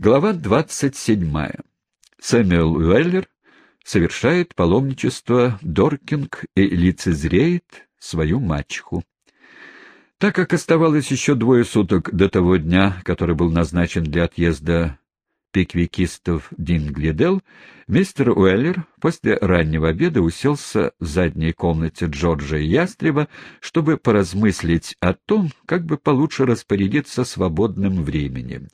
Глава 27. Сэмюэл Уэллер совершает паломничество Доркинг и лицезреет свою мачеху. Так как оставалось еще двое суток до того дня, который был назначен для отъезда пиквикистов Динглидел, мистер Уэллер после раннего обеда уселся в задней комнате Джорджа Ястреба, чтобы поразмыслить о том, как бы получше распорядиться свободным временем.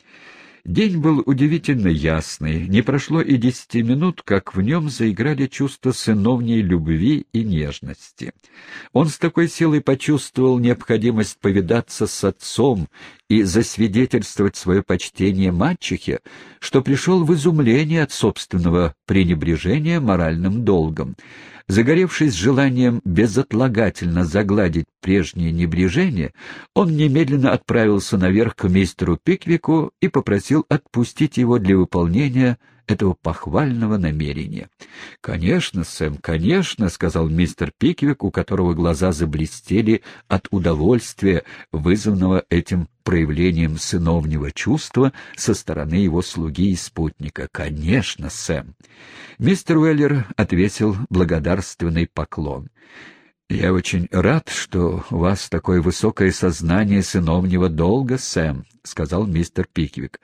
День был удивительно ясный, не прошло и десяти минут, как в нем заиграли чувства сыновней любви и нежности. Он с такой силой почувствовал необходимость повидаться с отцом и засвидетельствовать свое почтение мачехе, что пришел в изумление от собственного пренебрежения моральным долгом. Загоревшись желанием безотлагательно загладить прежнее небрежение, он немедленно отправился наверх к мистеру Пиквику и попросил отпустить его для выполнения этого похвального намерения. «Конечно, Сэм, конечно», — сказал мистер Пиквик, у которого глаза заблестели от удовольствия, вызванного этим проявлением сыновнего чувства со стороны его слуги и спутника. «Конечно, Сэм». Мистер Уэллер ответил благодарственный поклон. «Я очень рад, что у вас такое высокое сознание сыновнего долга, Сэм», — сказал мистер Пиквик.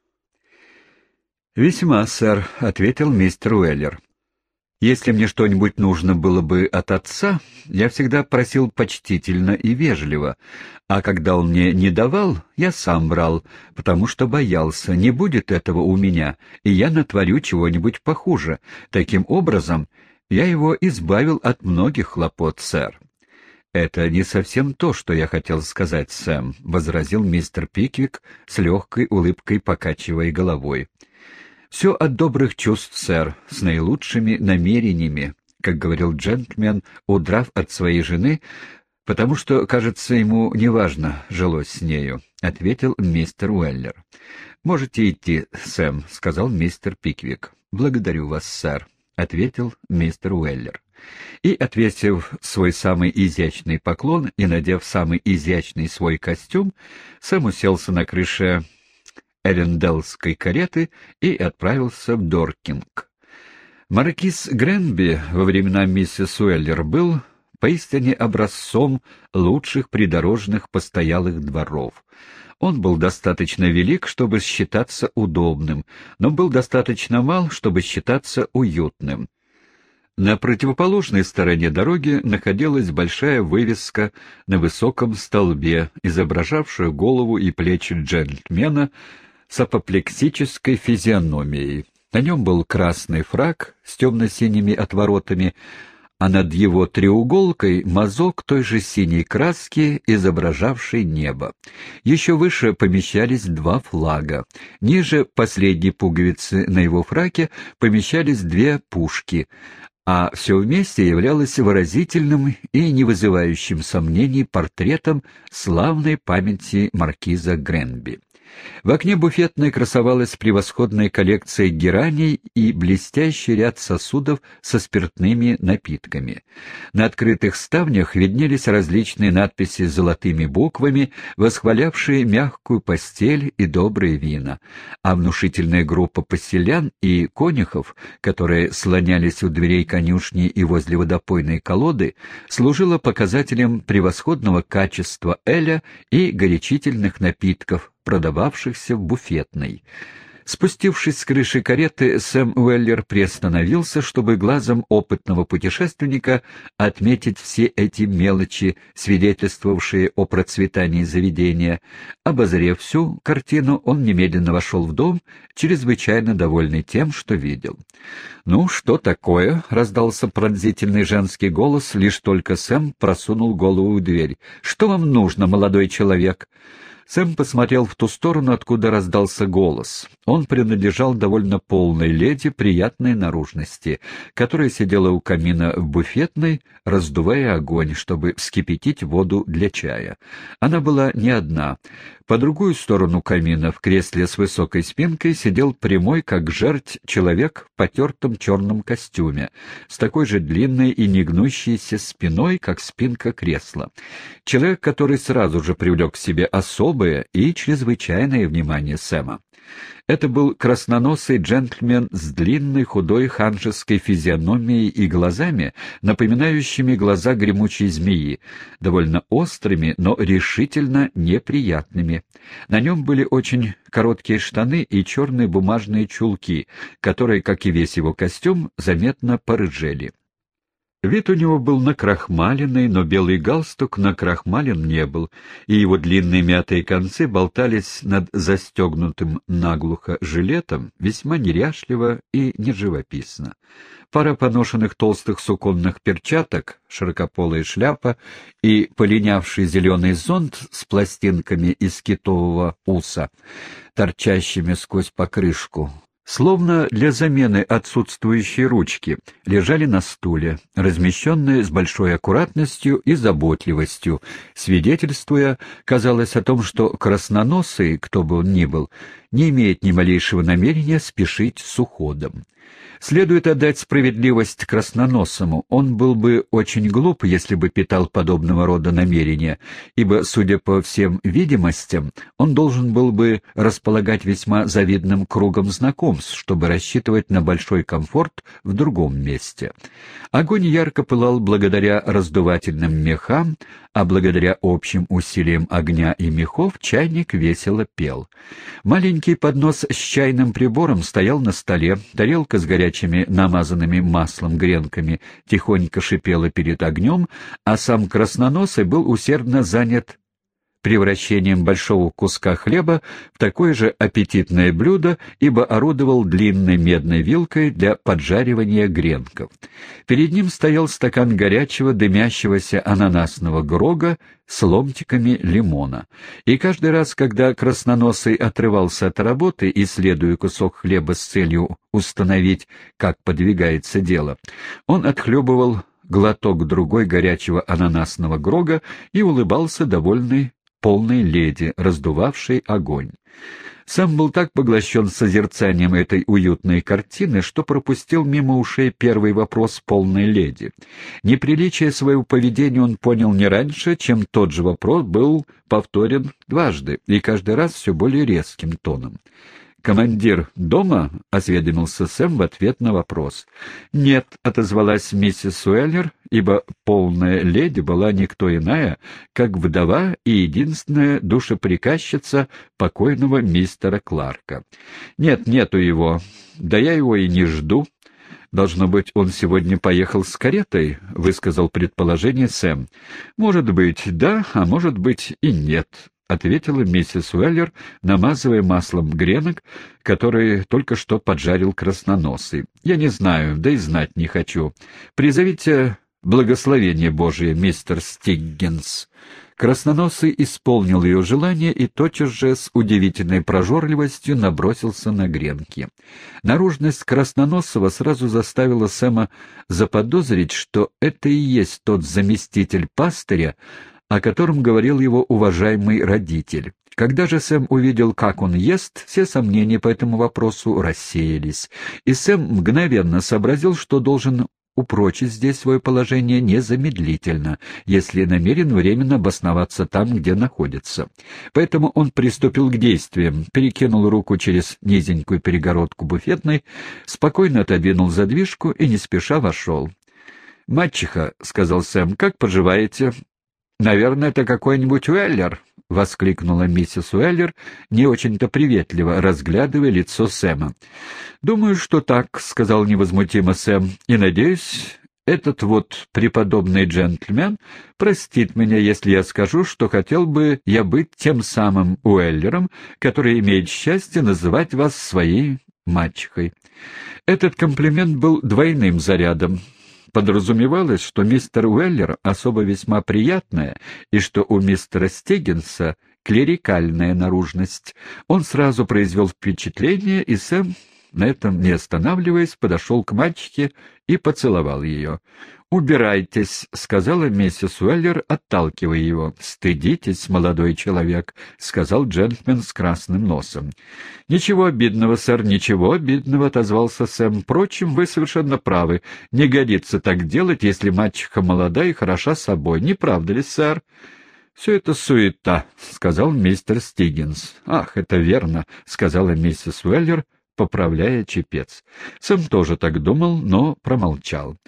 «Весьма, сэр», — ответил мистер Уэллер. «Если мне что-нибудь нужно было бы от отца, я всегда просил почтительно и вежливо, а когда он мне не давал, я сам брал, потому что боялся, не будет этого у меня, и я натворю чего-нибудь похуже. Таким образом, я его избавил от многих хлопот, сэр». «Это не совсем то, что я хотел сказать, Сэм», — возразил мистер Пиквик с легкой улыбкой, покачивая головой. Все от добрых чувств, сэр, с наилучшими намерениями, как говорил джентльмен, удрав от своей жены, потому что, кажется, ему неважно жилось с нею, — ответил мистер Уэллер. — Можете идти, Сэм, — сказал мистер Пиквик. — Благодарю вас, сэр, — ответил мистер Уэллер. И, ответив свой самый изящный поклон и надев самый изящный свой костюм, Сэм уселся на крыше Эренделской кареты и отправился в Доркинг. Маркиз Гренби во времена миссис Уэллер был поистине образцом лучших придорожных постоялых дворов. Он был достаточно велик, чтобы считаться удобным, но был достаточно мал, чтобы считаться уютным. На противоположной стороне дороги находилась большая вывеска на высоком столбе, изображавшая голову и плечи джентльмена с апоплексической физиономией. На нем был красный фраг с темно-синими отворотами, а над его треуголкой мазок той же синей краски, изображавшей небо. Еще выше помещались два флага. Ниже последней пуговицы на его фраке помещались две пушки, а все вместе являлось выразительным и не вызывающим сомнений портретом славной памяти маркиза Гренби. В окне буфетной красовалась превосходная коллекция гераний и блестящий ряд сосудов со спиртными напитками. На открытых ставнях виднелись различные надписи с золотыми буквами, восхвалявшие мягкую постель и добрые вина, а внушительная группа поселян и конюхов, которые слонялись у дверей конюшни и возле водопойной колоды, служила показателем превосходного качества эля и горячительных напитков, продававшихся в буфетной. Спустившись с крыши кареты, Сэм Уэллер приостановился, чтобы глазом опытного путешественника отметить все эти мелочи, свидетельствовавшие о процветании заведения. Обозрев всю картину, он немедленно вошел в дом, чрезвычайно довольный тем, что видел. «Ну, что такое?» — раздался пронзительный женский голос, лишь только Сэм просунул голову в дверь. «Что вам нужно, молодой человек?» Сэм посмотрел в ту сторону, откуда раздался голос. Он принадлежал довольно полной леди приятной наружности, которая сидела у камина в буфетной, раздувая огонь, чтобы вскипятить воду для чая. Она была не одна. По другую сторону камина, в кресле с высокой спинкой, сидел прямой, как жерть, человек в потертом черном костюме, с такой же длинной и негнущейся спиной, как спинка кресла. Человек, который сразу же привлек к себе особое и чрезвычайное внимание Сэма. Это был красноносый джентльмен с длинной худой ханжеской физиономией и глазами, напоминающими глаза гремучей змеи, довольно острыми, но решительно неприятными. На нем были очень короткие штаны и черные бумажные чулки, которые, как и весь его костюм, заметно порыжели. Вид у него был накрахмаленный, но белый галстук накрахмален не был, и его длинные мятые концы болтались над застегнутым наглухо жилетом весьма неряшливо и неживописно. Пара поношенных толстых суконных перчаток, широкополая шляпа и полинявший зеленый зонт с пластинками из китового уса, торчащими сквозь покрышку, Словно для замены отсутствующей ручки, лежали на стуле, размещенные с большой аккуратностью и заботливостью, свидетельствуя, казалось, о том, что красноносый, кто бы он ни был, не имеет ни малейшего намерения спешить с уходом. Следует отдать справедливость красноносому. Он был бы очень глуп, если бы питал подобного рода намерения, ибо, судя по всем видимостям, он должен был бы располагать весьма завидным кругом знакомств, чтобы рассчитывать на большой комфорт в другом месте. Огонь ярко пылал благодаря раздувательным мехам, а благодаря общим усилиям огня и мехов чайник весело пел. Маленький поднос с чайным прибором стоял на столе, тарелка с горячими намазанными маслом гренками тихонько шипела перед огнем, а сам красноносый был усердно занят превращением большого куска хлеба в такое же аппетитное блюдо, ибо орудовал длинной медной вилкой для поджаривания гренков. Перед ним стоял стакан горячего дымящегося ананасного грога с ломтиками лимона. И каждый раз, когда красноносый отрывался от работы, исследуя кусок хлеба с целью установить, как подвигается дело, он отхлебывал глоток другой горячего ананасного грога и улыбался довольный полной леди, раздувавшей огонь. Сам был так поглощен созерцанием этой уютной картины, что пропустил мимо ушей первый вопрос полной леди. Неприличие своего поведения он понял не раньше, чем тот же вопрос был повторен дважды, и каждый раз все более резким тоном. «Командир дома?» — осведомился Сэм в ответ на вопрос. «Нет», — отозвалась миссис Уэллер, ибо полная леди была никто иная, как вдова и единственная душеприказчица покойного мистера Кларка. «Нет, нету его. Да я его и не жду». «Должно быть, он сегодня поехал с каретой», — высказал предположение Сэм. «Может быть, да, а может быть и нет», — ответила миссис Уэллер, намазывая маслом гренок, которые только что поджарил красноносый. «Я не знаю, да и знать не хочу. Призовите благословение Божие, мистер Стиггинс». Красноносый исполнил ее желание и тотчас же с удивительной прожорливостью набросился на гренки. Наружность Красноносова сразу заставила Сэма заподозрить, что это и есть тот заместитель пастыря, о котором говорил его уважаемый родитель. Когда же Сэм увидел, как он ест, все сомнения по этому вопросу рассеялись, и Сэм мгновенно сообразил, что должен упрочить здесь свое положение незамедлительно, если намерен временно обосноваться там, где находится. Поэтому он приступил к действиям, перекинул руку через низенькую перегородку буфетной, спокойно отодвинул задвижку и не спеша вошел. «Мачеха», — сказал Сэм, — «как поживаете?» «Наверное, это какой-нибудь Уэллер», — воскликнула миссис Уэллер, не очень-то приветливо, разглядывая лицо Сэма. «Думаю, что так», — сказал невозмутимо Сэм, — «и надеюсь, этот вот преподобный джентльмен простит меня, если я скажу, что хотел бы я быть тем самым Уэллером, который имеет счастье называть вас своей мачехой». Этот комплимент был двойным зарядом. Подразумевалось, что мистер Уэллер особо весьма приятная и что у мистера Стегенса клерикальная наружность. Он сразу произвел впечатление, и Сэм, на этом не останавливаясь, подошел к мальчике и поцеловал ее. «Убирайтесь», — сказала миссис Уэллер, отталкивая его. «Стыдитесь, молодой человек», — сказал джентльмен с красным носом. «Ничего обидного, сэр, ничего обидного», — отозвался Сэм. «Впрочем, вы совершенно правы. Не годится так делать, если мачеха молода и хороша собой. Не правда ли, сэр?» «Все это суета», — сказал мистер Стигинс. «Ах, это верно», — сказала миссис Уэллер, поправляя чепец. Сэм тоже так думал, но промолчал.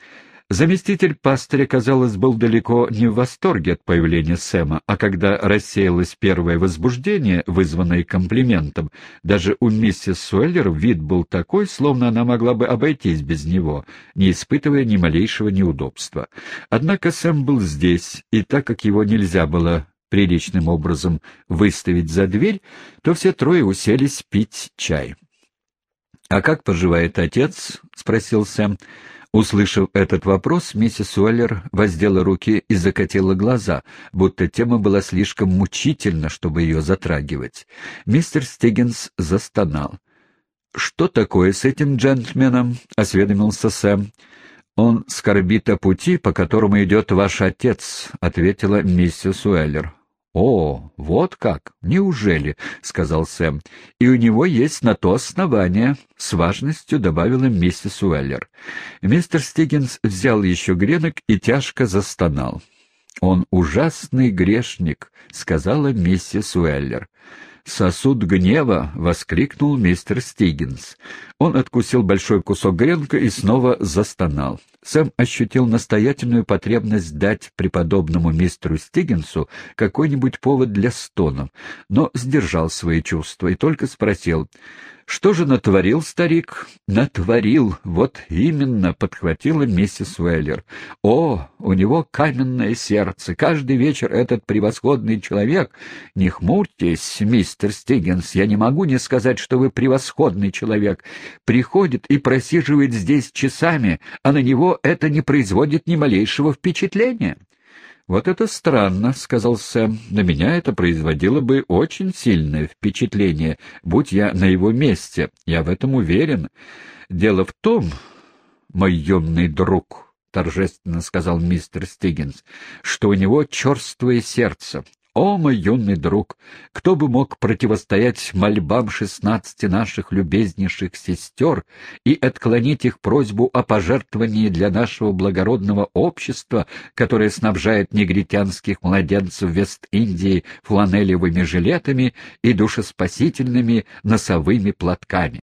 Заместитель пастыря, казалось, был далеко не в восторге от появления Сэма, а когда рассеялось первое возбуждение, вызванное комплиментом, даже у миссис Суэллер вид был такой, словно она могла бы обойтись без него, не испытывая ни малейшего неудобства. Однако Сэм был здесь, и так как его нельзя было приличным образом выставить за дверь, то все трое уселись пить чай. «А как поживает отец?» — спросил Сэм. Услышав этот вопрос, миссис Уэллер воздела руки и закатила глаза, будто тема была слишком мучительна, чтобы ее затрагивать. Мистер Стиггинс застонал. «Что такое с этим джентльменом?» — осведомился Сэм. «Он скорбит о пути, по которому идет ваш отец», — ответила миссис Уэллер. «О, вот как! Неужели?» — сказал Сэм. «И у него есть на то основание», — с важностью добавила миссис Уэллер. Мистер Стиггинс взял еще гренок и тяжко застонал. «Он ужасный грешник», — сказала миссис Уэллер. «Сосуд гнева!» — воскликнул мистер Стиггинс. Он откусил большой кусок гренка и снова застонал. Сэм ощутил настоятельную потребность дать преподобному мистеру Стиггинсу какой-нибудь повод для стонов, но сдержал свои чувства и только спросил — что же натворил старик? Натворил, вот именно, подхватила миссис Уэллер. О, у него каменное сердце. Каждый вечер этот превосходный человек... Не хмурьтесь, мистер Стиггинс, я не могу не сказать, что вы превосходный человек. Приходит и просиживает здесь часами, а на это не производит ни малейшего впечатления. «Вот это странно», — сказал Сэм. «На меня это производило бы очень сильное впечатление, будь я на его месте. Я в этом уверен. Дело в том, мой юный друг», — торжественно сказал мистер Стиггинс, — «что у него черствое сердце. О, мой юный друг, кто бы мог противостоять мольбам шестнадцати наших любезнейших сестер и отклонить их просьбу о пожертвовании для нашего благородного общества, которое снабжает негритянских младенцев Вест-Индии фланелевыми жилетами и душеспасительными носовыми платками?